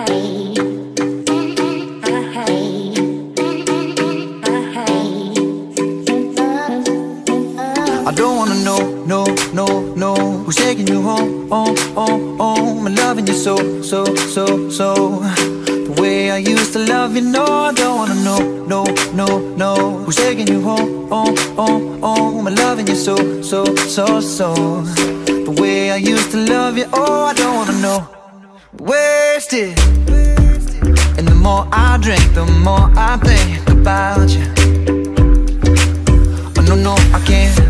I don't wanna know, no, no, no Who's taking you home, home, home, I'm loving you so, so, so, so. The way I used to love you, no I don't wanna know, no, no, no Who's taking you home, home, home, I'm loving you so, so, so, so. The way I used to love you, oh I don't wanna know Wasted And the more I drink, the more I think about you. Oh no, no, I can't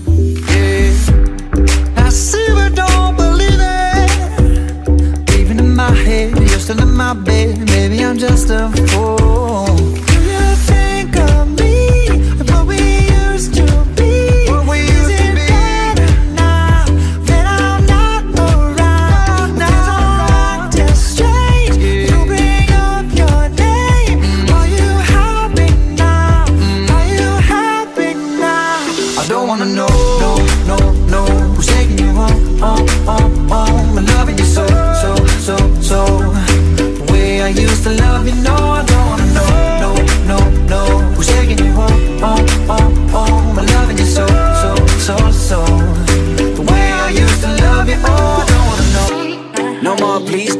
don't believe it. In my head, you're still in my bed. Maybe I'm just a fool love you, know,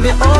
love you.